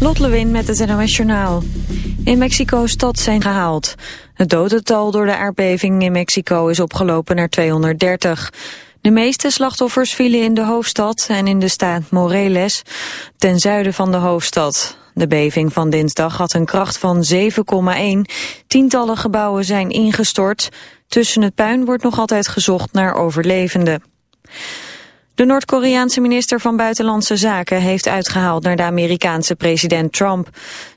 Lot Lewin met het NOS Journaal. In Mexico-stad zijn gehaald. Het dodental door de aardbeving in Mexico is opgelopen naar 230. De meeste slachtoffers vielen in de hoofdstad en in de staat Moreles, ten zuiden van de hoofdstad. De beving van dinsdag had een kracht van 7,1. Tientallen gebouwen zijn ingestort. Tussen het puin wordt nog altijd gezocht naar overlevenden. De Noord-Koreaanse minister van Buitenlandse Zaken heeft uitgehaald naar de Amerikaanse president Trump.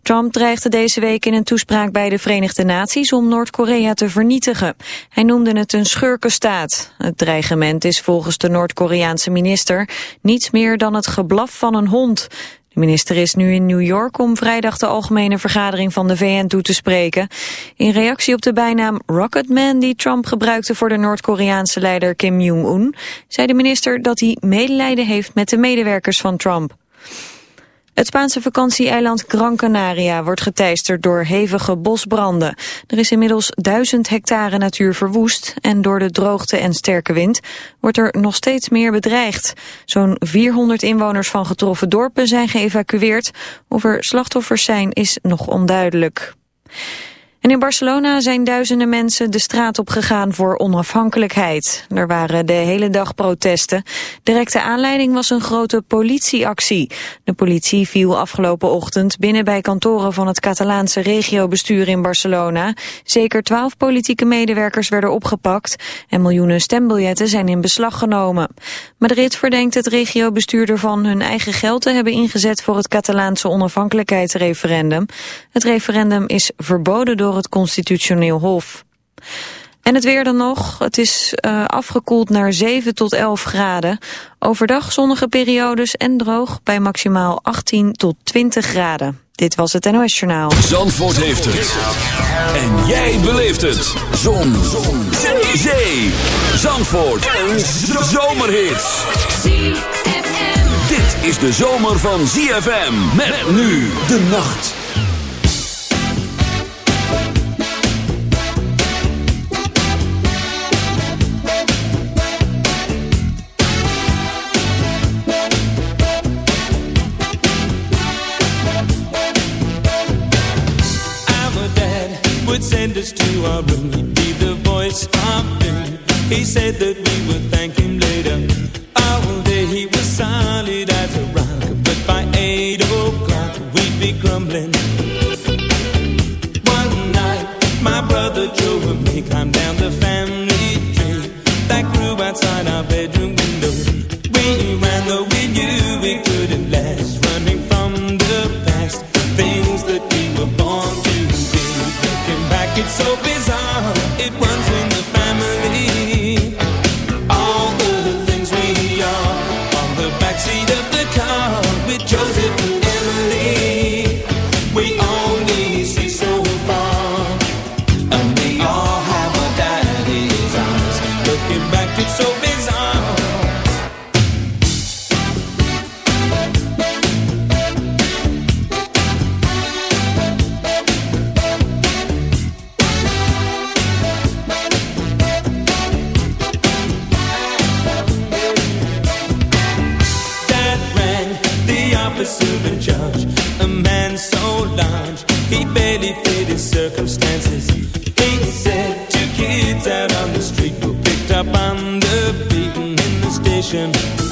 Trump dreigde deze week in een toespraak bij de Verenigde Naties om Noord-Korea te vernietigen. Hij noemde het een schurkenstaat. Het dreigement is volgens de Noord-Koreaanse minister niets meer dan het geblaf van een hond. De minister is nu in New York om vrijdag de algemene vergadering van de VN toe te spreken. In reactie op de bijnaam Rocketman die Trump gebruikte voor de Noord-Koreaanse leider Kim Jong-un, zei de minister dat hij medelijden heeft met de medewerkers van Trump. Het Spaanse vakantieeiland Gran Canaria wordt geteisterd door hevige bosbranden. Er is inmiddels duizend hectare natuur verwoest en door de droogte en sterke wind wordt er nog steeds meer bedreigd. Zo'n 400 inwoners van getroffen dorpen zijn geëvacueerd. Of er slachtoffers zijn is nog onduidelijk. En in Barcelona zijn duizenden mensen de straat op gegaan voor onafhankelijkheid. Er waren de hele dag protesten. Directe aanleiding was een grote politieactie. De politie viel afgelopen ochtend binnen bij kantoren van het Catalaanse regiobestuur in Barcelona. Zeker twaalf politieke medewerkers werden opgepakt en miljoenen stembiljetten zijn in beslag genomen. Madrid verdenkt het regiobestuur ervan hun eigen geld te hebben ingezet voor het Catalaanse onafhankelijkheidsreferendum. Het referendum is verboden door het constitutioneel hof. En het weer dan nog. Het is uh, afgekoeld naar 7 tot 11 graden. Overdag zonnige periodes en droog bij maximaal 18 tot 20 graden. Dit was het NOS Journaal. Zandvoort heeft het. En jij beleeft het. Zon. Zon. Zee. Zee. Zandvoort. Een zomerhit. Dit is de zomer van ZFM. Met nu de nacht. Us to our room. He'd be the voice of doom. He said that we would thank him later. Oh, All day he was solid as a rock, but by eight o'clock we'd be crumbling. One night, my brother Joe me climbed a man so large he barely fit his circumstances. He said two kids out on the street were picked up on the beaten in the station.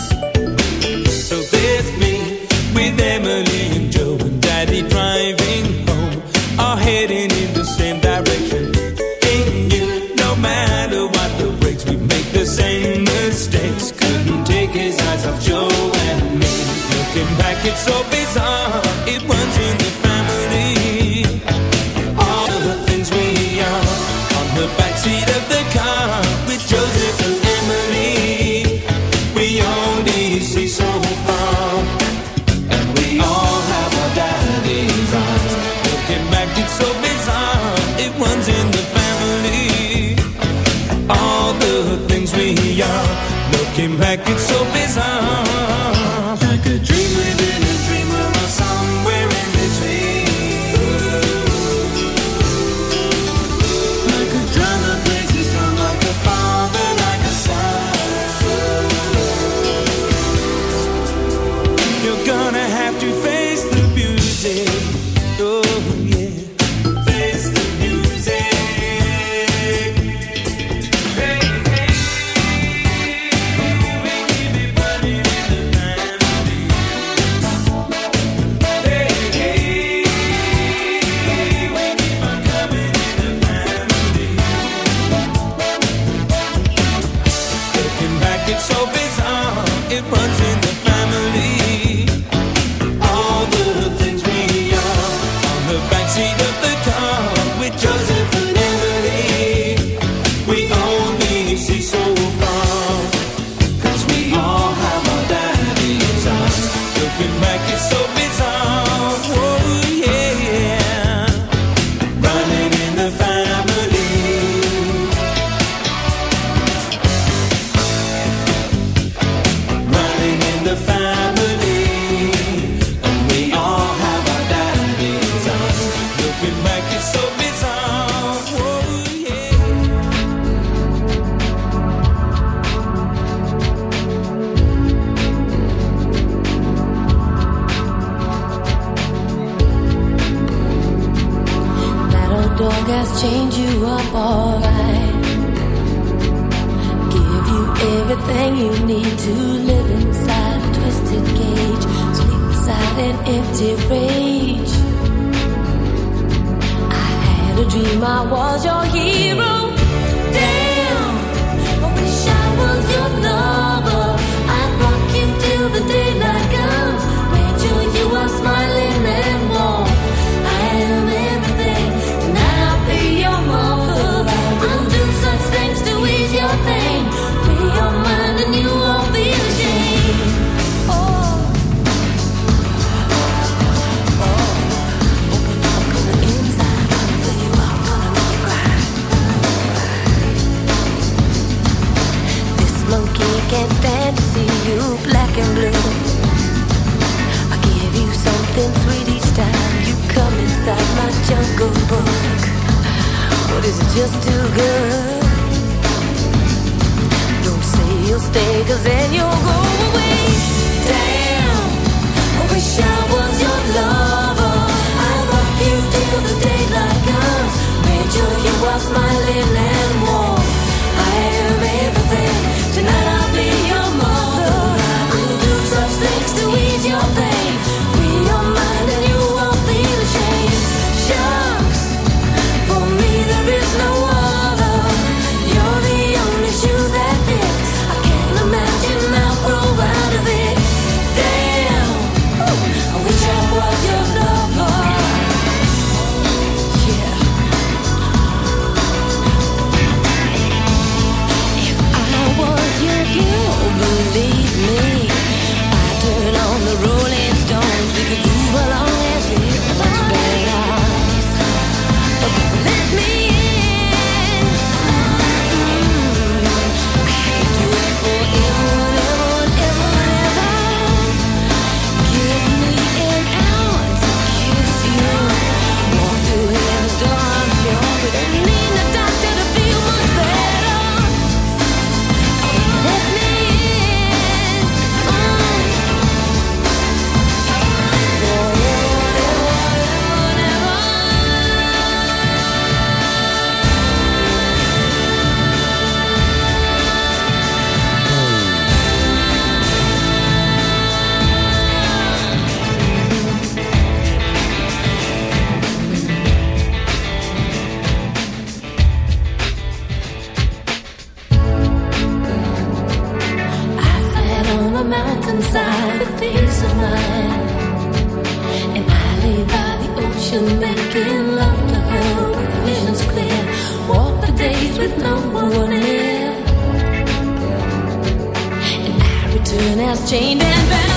Chained and bound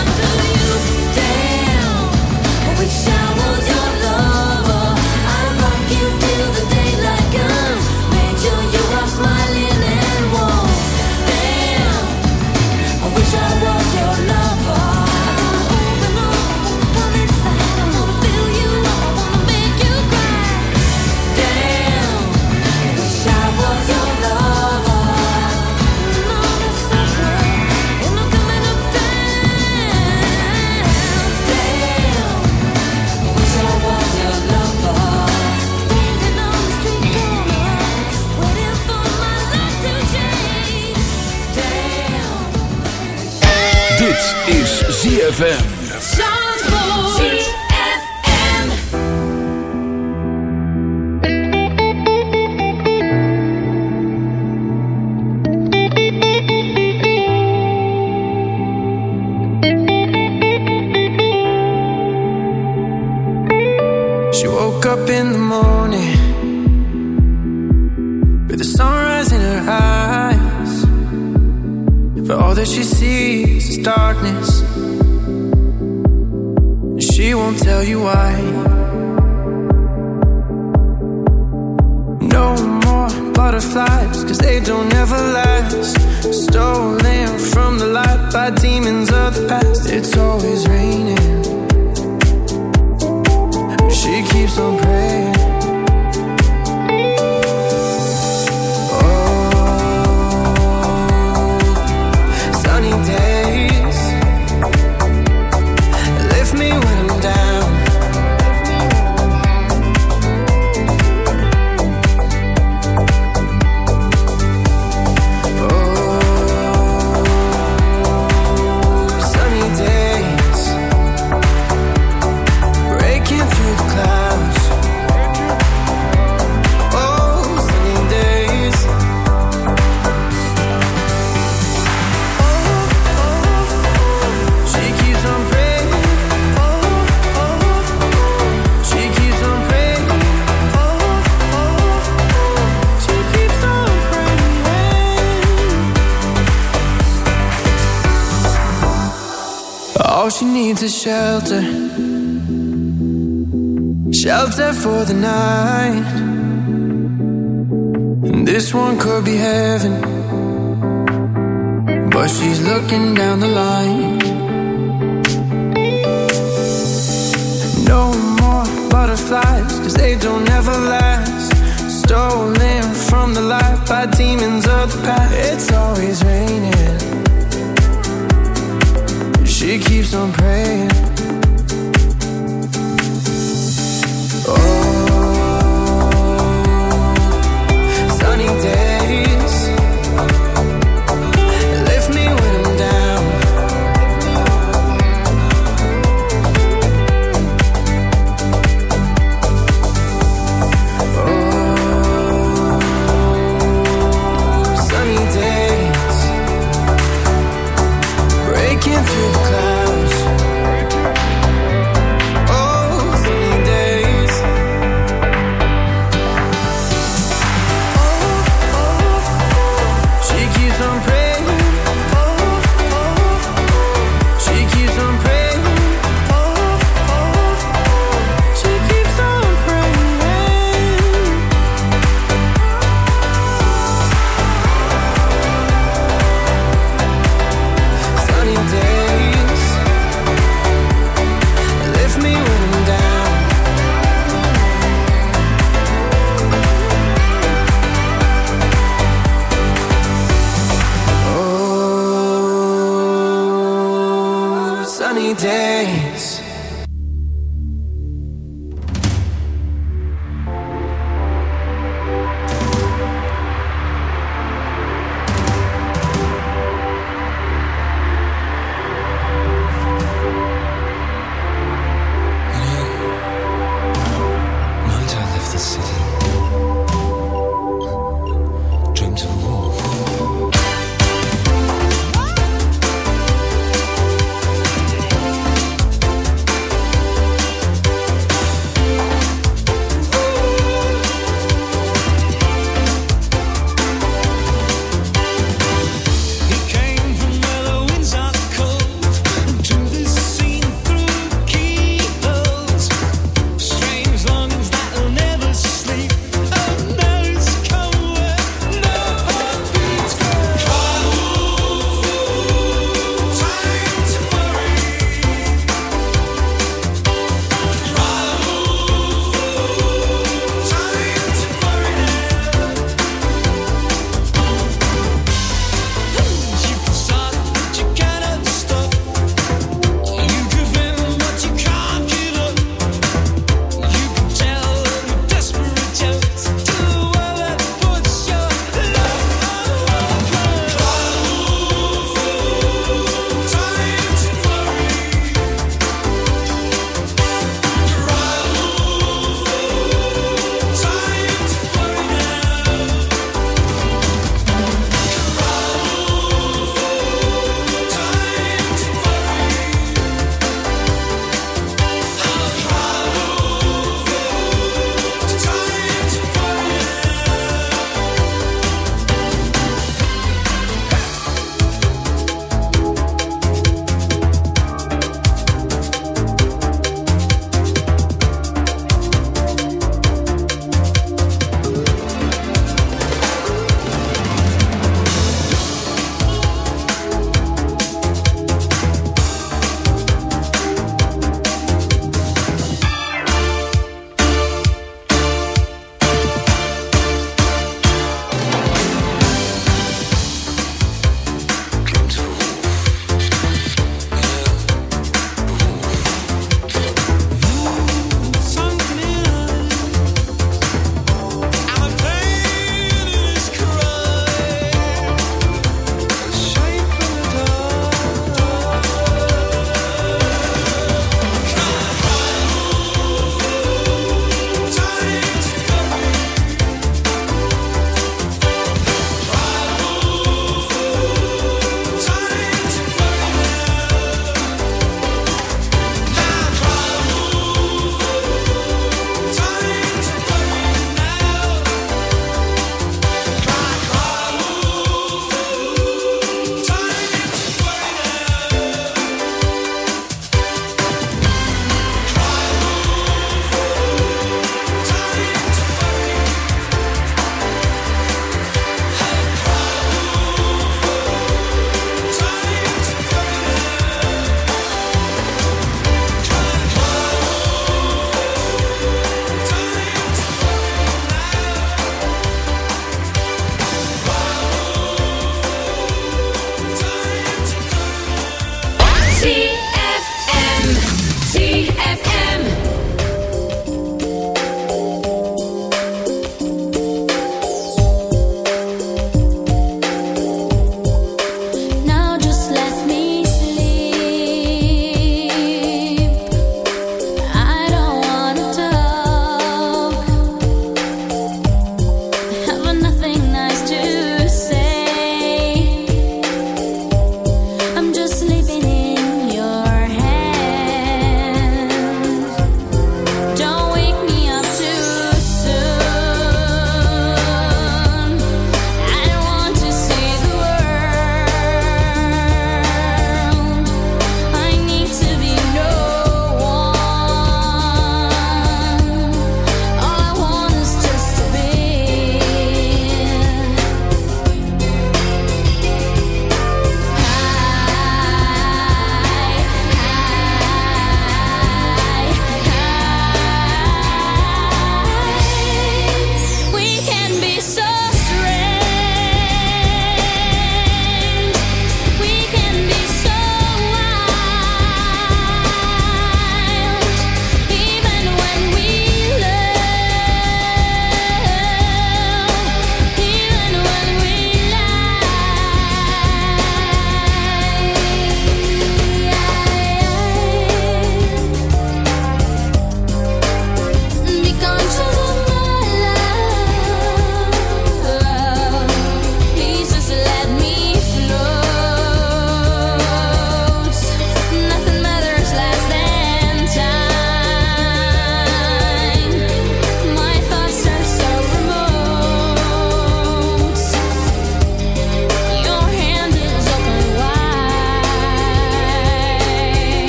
ZFM. For the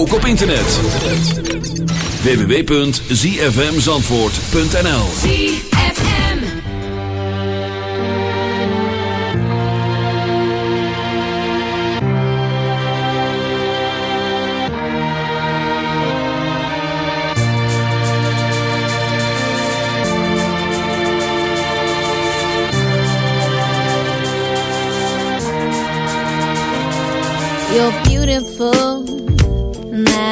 Ook op internet. www.zfmzandvoort.nl ZFM. You're beautiful,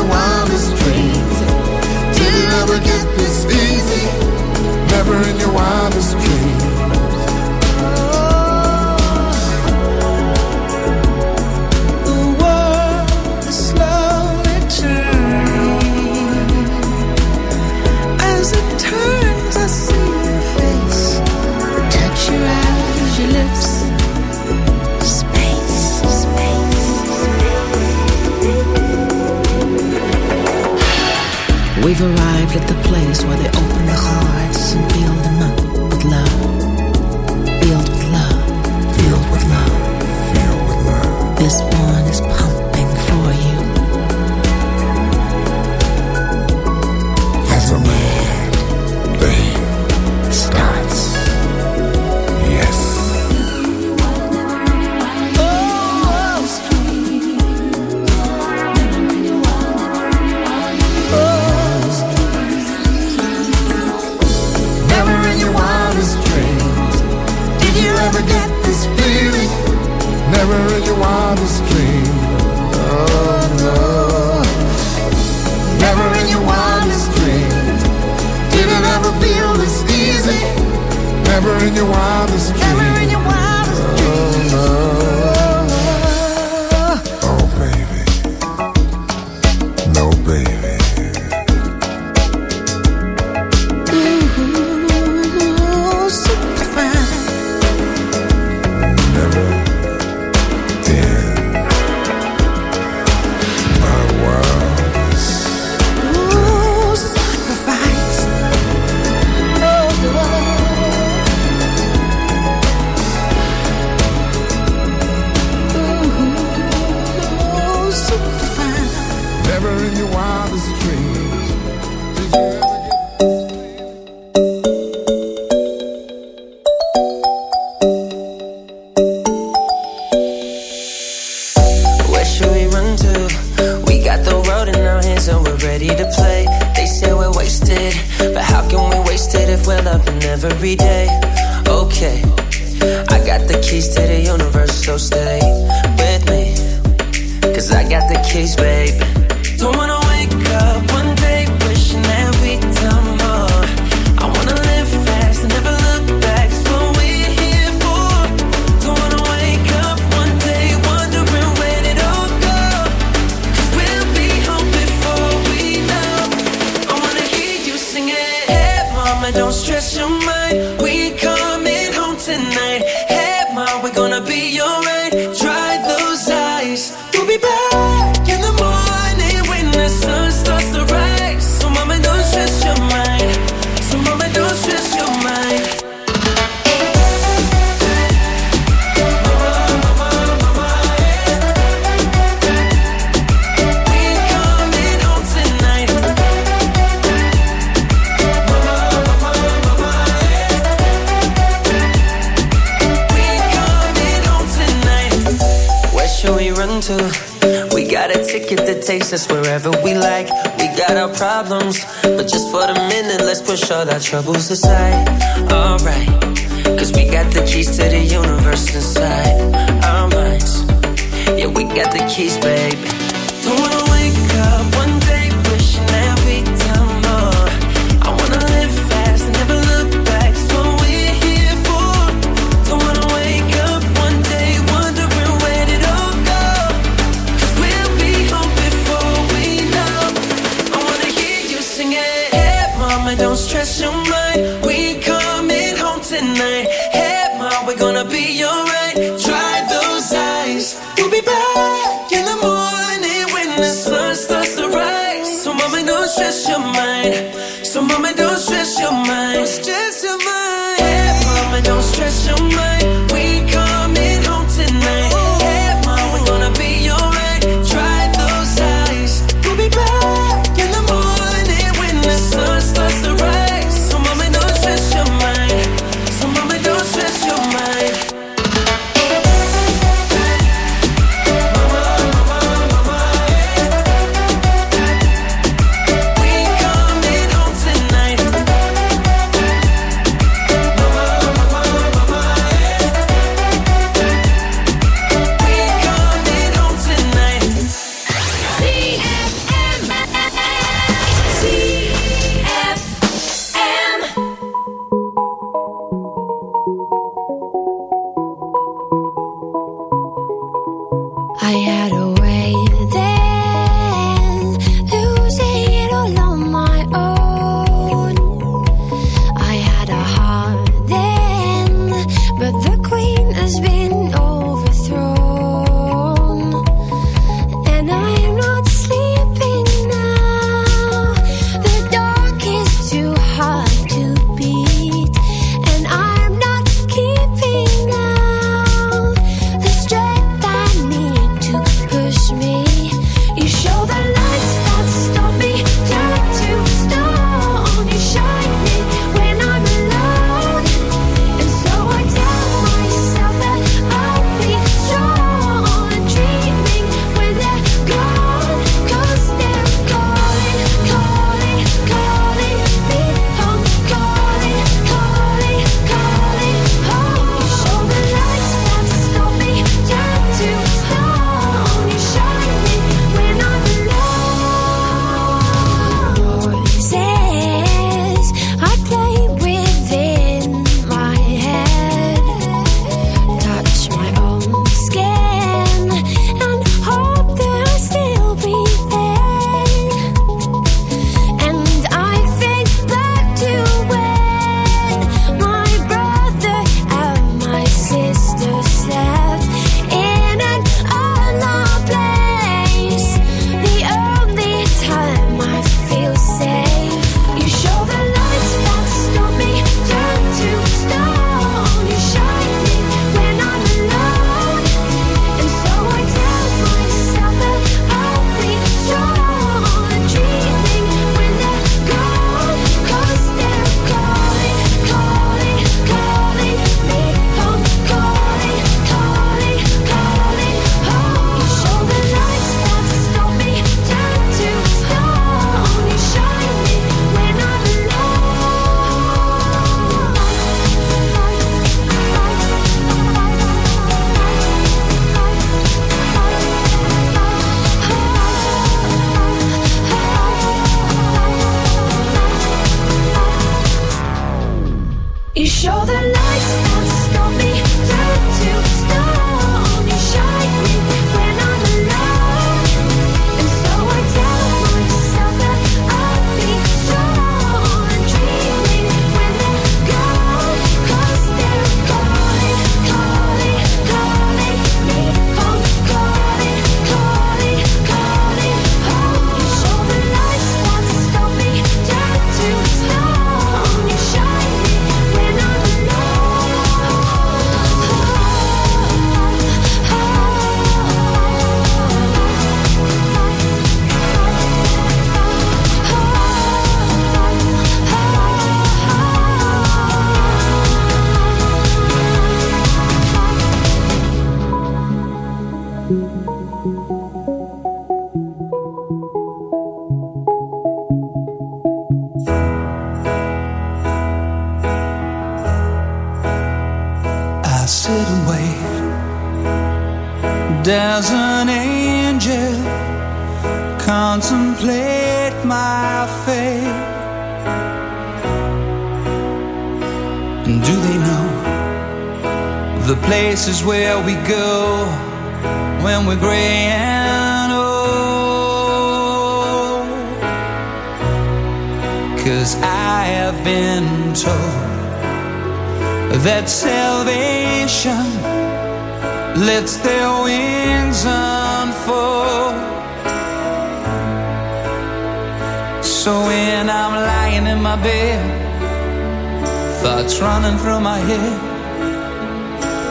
your wildest dreams. Did it ever get this easy? Never in your wildest dreams. where they open the heart.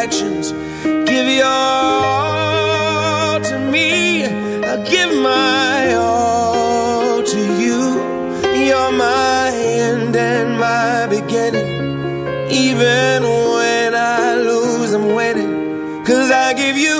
directions. Give your all to me. I'll give my all to you. You're my end and my beginning. Even when I lose, I'm winning. Cause I give you